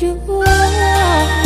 rước hoa